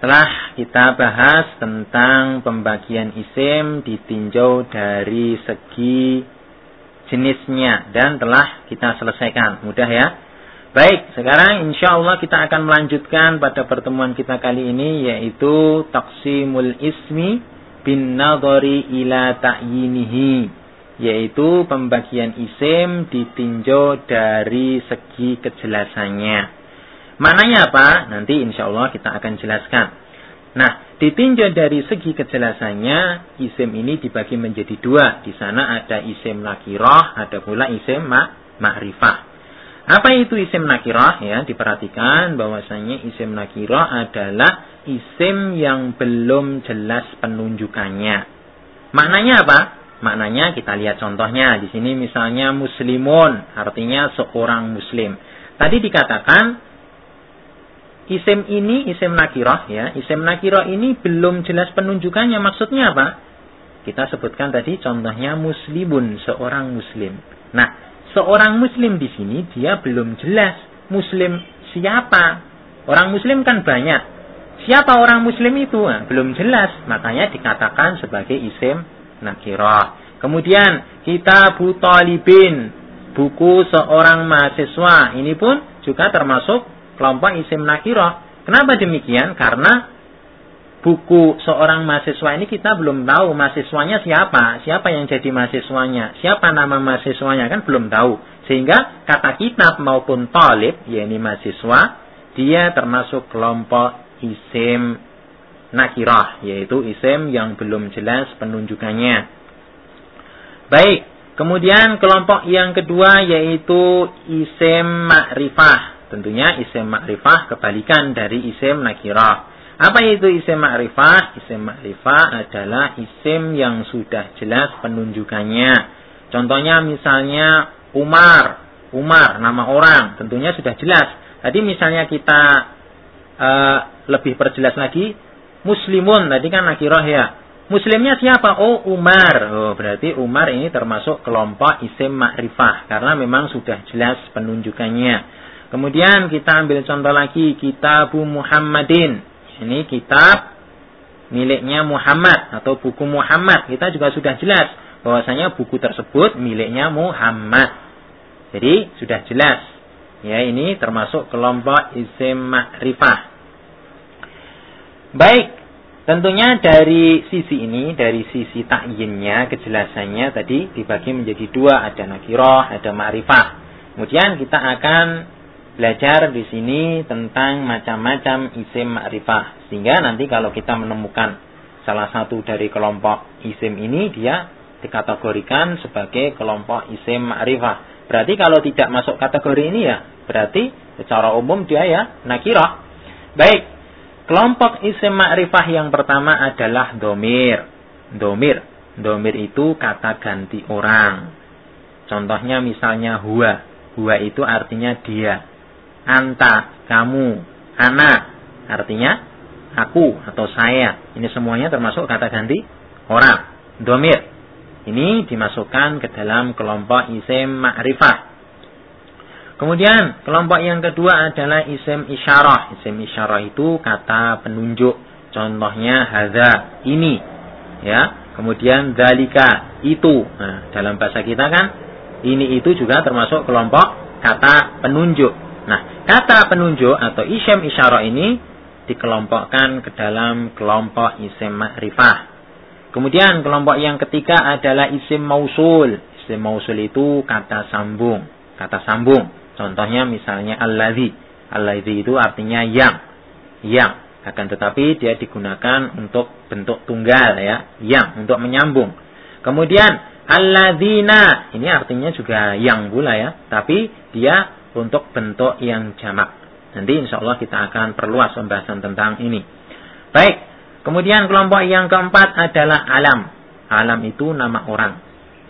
Telah kita bahas tentang pembagian isim ditinjau dari segi jenisnya dan telah kita selesaikan. Mudah ya. Baik, sekarang insya Allah kita akan melanjutkan pada pertemuan kita kali ini yaitu taksimul ismi bin nadori ila ta'yinihi yaitu pembagian isim ditinjau dari segi kejelasannya. Maknanya apa? Nanti insya Allah kita akan jelaskan. Nah, ditinjau dari segi kejelasannya, isim ini dibagi menjadi dua. Di sana ada isim nakiroh, ada pula isim ma'rifah. Apa itu isim nakirah ya? Diperhatikan bahwasanya isim nakirah adalah isim yang belum jelas penunjukannya. Maknanya apa? Maknanya kita lihat contohnya di sini misalnya muslimun artinya seorang muslim. Tadi dikatakan isim ini isim nakirah ya. Isim nakirah ini belum jelas penunjukannya. Maksudnya apa? Kita sebutkan tadi contohnya muslimun seorang muslim. Nah, seorang muslim di sini dia belum jelas muslim siapa. Orang muslim kan banyak. Siapa orang muslim itu? Nah, belum jelas. Makanya dikatakan sebagai isim nakirah. Kemudian kita talibin. Buku seorang mahasiswa. Ini pun juga termasuk kelompok isim nakirah. Kenapa demikian? Karena buku seorang mahasiswa ini kita belum tahu mahasiswanya siapa, siapa yang jadi mahasiswanya, siapa nama mahasiswanya kan belum tahu. Sehingga kata kitab maupun talib, yakni mahasiswa, dia termasuk kelompok isim nakirah, yaitu isim yang belum jelas penunjukannya. Baik, kemudian kelompok yang kedua yaitu isim makrifah. Tentunya isim makrifah kebalikan dari isim nakirah. Apa itu isim ma'rifah? Isim ma'rifah adalah isim yang sudah jelas penunjukannya. Contohnya misalnya Umar. Umar, nama orang. Tentunya sudah jelas. Tadi misalnya kita uh, lebih perjelas lagi. Muslimun, tadi kan nakirah ya. Muslimnya siapa? Oh Umar. Oh, berarti Umar ini termasuk kelompok isim ma'rifah. Karena memang sudah jelas penunjukannya. Kemudian kita ambil contoh lagi. Kitabu Muhammadin. Ini kitab miliknya Muhammad atau buku Muhammad. Kita juga sudah jelas bahwasanya buku tersebut miliknya Muhammad. Jadi sudah jelas. Ya, ini termasuk kelompok isim ma'rifah. Baik, tentunya dari sisi ini, dari sisi takyinnya, kejelasannya tadi dibagi menjadi dua, ada nakiroh, ada ma'rifah. Kemudian kita akan belajar di sini tentang macam-macam isim ma'rifah. Sehingga nanti kalau kita menemukan salah satu dari kelompok isim ini, dia dikategorikan sebagai kelompok isim ma'rifah. Berarti kalau tidak masuk kategori ini ya, berarti secara umum dia ya nakirah. Baik, kelompok isim ma'rifah yang pertama adalah domir. Domir. Domir itu kata ganti orang. Contohnya misalnya huwa. Huwa itu artinya dia anta, kamu, anak, artinya aku atau saya. Ini semuanya termasuk kata ganti orang, domir. Ini dimasukkan ke dalam kelompok isim ma'rifah. Kemudian kelompok yang kedua adalah isim isyarah. Isim isyarah itu kata penunjuk. Contohnya hadza, ini. Ya. Kemudian dalika, itu. Nah, dalam bahasa kita kan ini itu juga termasuk kelompok kata penunjuk. Nah, kata penunjuk atau isim isyarah ini dikelompokkan ke dalam kelompok isim ma'rifah. Kemudian kelompok yang ketiga adalah isim mausul. Isim mausul itu kata sambung, kata sambung. Contohnya misalnya alladzi. Alladzi itu artinya yang. Yang. Akan tetapi dia digunakan untuk bentuk tunggal ya, yang untuk menyambung. Kemudian alladzina ini artinya juga yang pula ya, tapi dia untuk bentuk yang jamak. Nanti insya Allah kita akan perluas pembahasan tentang ini. Baik, kemudian kelompok yang keempat adalah alam. Alam itu nama orang.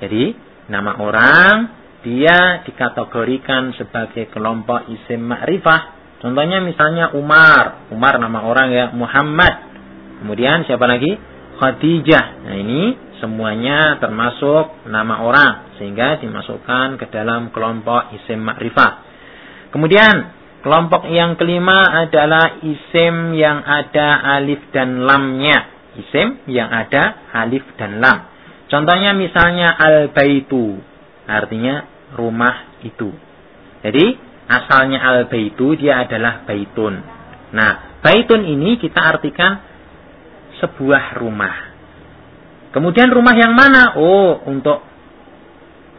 Jadi, nama orang dia dikategorikan sebagai kelompok isim ma'rifah. Contohnya misalnya Umar. Umar nama orang ya, Muhammad. Kemudian siapa lagi? Khadijah. Nah ini semuanya termasuk nama orang. Sehingga dimasukkan ke dalam kelompok isim ma'rifah. Kemudian Kelompok yang kelima adalah isim yang ada alif dan lamnya. Isim yang ada alif dan lam. Contohnya misalnya al-baitu. Artinya rumah itu. Jadi asalnya al-baitu dia adalah baitun. Nah, baitun ini kita artikan sebuah rumah. Kemudian rumah yang mana? Oh, untuk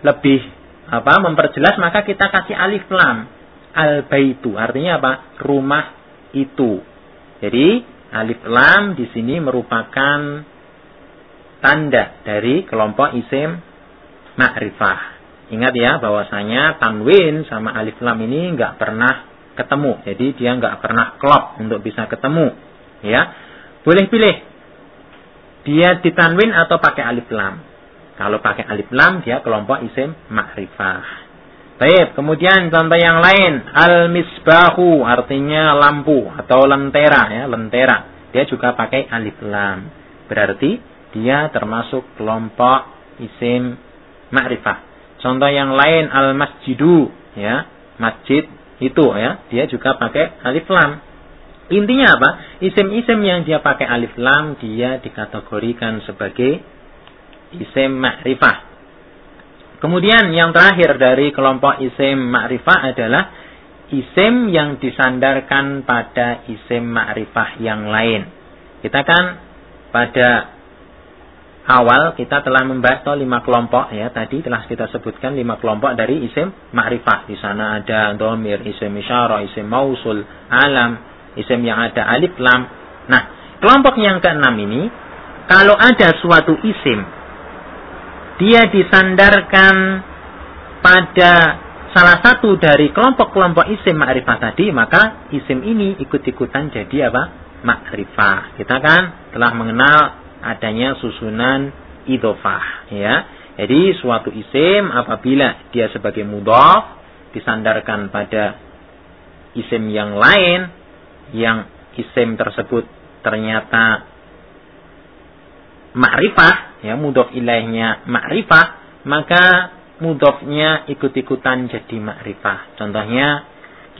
lebih apa memperjelas maka kita kasih alif lam al-baitu. Artinya apa? Rumah itu. Jadi alif lam di sini merupakan tanda dari kelompok isim ma'rifah. Ingat ya bahwasanya tanwin sama alif lam ini nggak pernah ketemu. Jadi dia nggak pernah klop untuk bisa ketemu. Ya, boleh pilih dia ditanwin atau pakai alif lam. Kalau pakai alif lam dia kelompok isim ma'rifah. Baik, kemudian contoh yang lain, al-misbahu artinya lampu atau lentera ya, lentera. Dia juga pakai alif lam. Berarti dia termasuk kelompok isim ma'rifah. Contoh yang lain al-masjidu ya, masjid itu ya, dia juga pakai alif lam. Intinya apa? Isim-isim yang dia pakai alif lam dia dikategorikan sebagai isim ma'rifah. Kemudian yang terakhir dari kelompok isim ma'rifah adalah isim yang disandarkan pada isim ma'rifah yang lain. Kita kan pada awal kita telah membahas toh lima kelompok ya. Tadi telah kita sebutkan lima kelompok dari isim ma'rifah. Di sana ada domir isim isyara isim mausul alam isim yang ada alif lam. Nah kelompok yang keenam ini kalau ada suatu isim dia disandarkan pada salah satu dari kelompok-kelompok isim ma'rifah tadi, maka isim ini ikut-ikutan jadi apa? Ma'rifah. Kita kan telah mengenal adanya susunan idofah, ya. Jadi suatu isim apabila dia sebagai mudhaf disandarkan pada isim yang lain yang isim tersebut ternyata ma'rifah, ya mudhof ilaihnya ma'rifah, maka mudhofnya ikut-ikutan jadi ma'rifah. Contohnya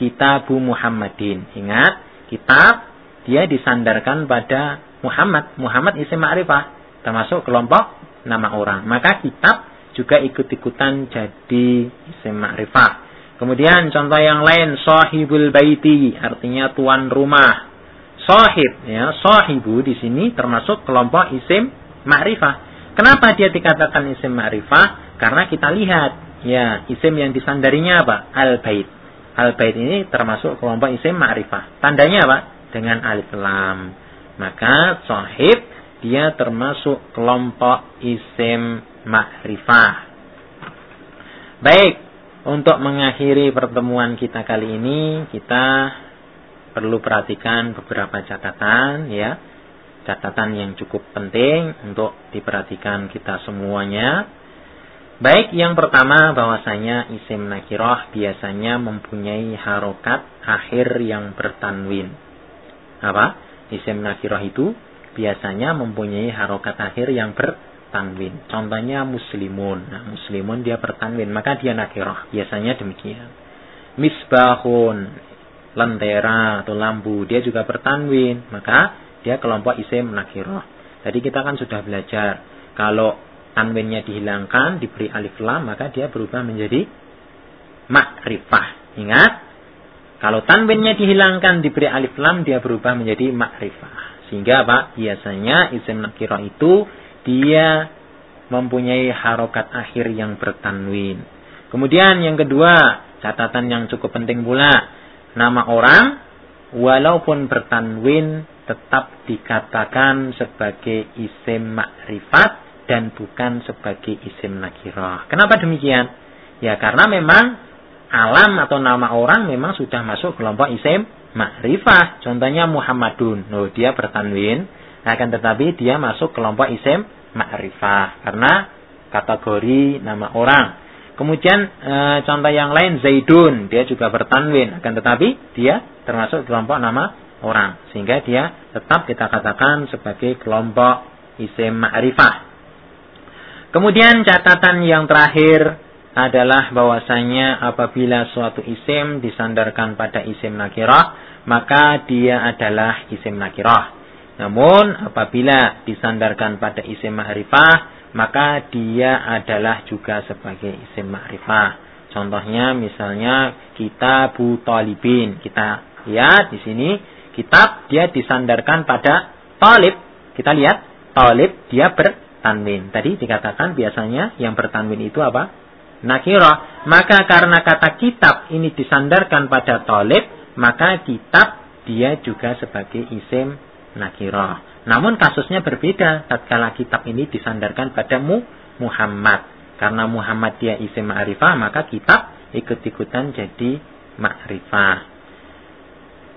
Kitabu Muhammadin. Ingat, kitab dia disandarkan pada Muhammad. Muhammad isim ma'rifah, termasuk kelompok nama orang. Maka kitab juga ikut-ikutan jadi isim ma'rifah. Kemudian contoh yang lain sahibul baiti artinya tuan rumah. Sahib ya, sahibu di sini termasuk kelompok isim ma'rifah. Kenapa dia dikatakan isim ma'rifah? Karena kita lihat, ya, isim yang disandarinya apa? Al-bait. Al-bait ini termasuk kelompok isim ma'rifah. Tandanya apa? Dengan alif lam. Maka sahib dia termasuk kelompok isim ma'rifah. Baik, untuk mengakhiri pertemuan kita kali ini, kita perlu perhatikan beberapa catatan ya catatan yang cukup penting untuk diperhatikan kita semuanya. Baik, yang pertama bahwasanya isim nakiroh biasanya mempunyai harokat akhir yang bertanwin. Apa? Isim nakiroh itu biasanya mempunyai harokat akhir yang bertanwin. Contohnya muslimun. Nah, muslimun dia bertanwin, maka dia nakiroh. Biasanya demikian. Misbahun, lentera atau lampu, dia juga bertanwin, maka dia kelompok isim nakirah. Tadi kita kan sudah belajar kalau tanwinnya dihilangkan diberi alif lam maka dia berubah menjadi makrifah. Ingat, kalau tanwinnya dihilangkan diberi alif lam dia berubah menjadi makrifah. Sehingga apa? Biasanya isim nakirah itu dia mempunyai harokat akhir yang bertanwin. Kemudian yang kedua, catatan yang cukup penting pula, nama orang walaupun bertanwin tetap dikatakan sebagai isim makrifat dan bukan sebagai isim nakirah. Kenapa demikian? Ya karena memang alam atau nama orang memang sudah masuk kelompok isim makrifah. Contohnya Muhammadun. Loh, dia bertanwin akan tetapi dia masuk kelompok isim makrifah karena kategori nama orang. Kemudian e, contoh yang lain Zaidun, dia juga bertanwin akan tetapi dia termasuk kelompok nama orang sehingga dia tetap kita katakan sebagai kelompok isim ma'rifah. Kemudian catatan yang terakhir adalah bahwasanya apabila suatu isim disandarkan pada isim nakirah, maka dia adalah isim nakirah. Namun apabila disandarkan pada isim ma'rifah, maka dia adalah juga sebagai isim ma'rifah. Contohnya misalnya kita bu talibin. Kita lihat di sini kitab dia disandarkan pada talib. Kita lihat talib dia bertanwin. Tadi dikatakan biasanya yang bertanwin itu apa? nakirah. Maka karena kata kitab ini disandarkan pada tolib, maka kitab dia juga sebagai isim nakirah. Namun kasusnya berbeda tatkala kitab ini disandarkan pada mu Muhammad. Karena Muhammad dia isim ma'rifah, maka kitab ikut-ikutan jadi ma'rifah.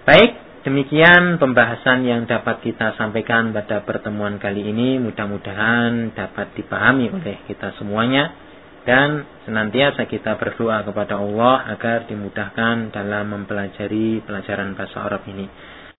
Baik, demikian pembahasan yang dapat kita sampaikan pada pertemuan kali ini. Mudah-mudahan dapat dipahami oleh kita semuanya dan senantiasa kita berdoa kepada Allah agar dimudahkan dalam mempelajari pelajaran bahasa Arab ini.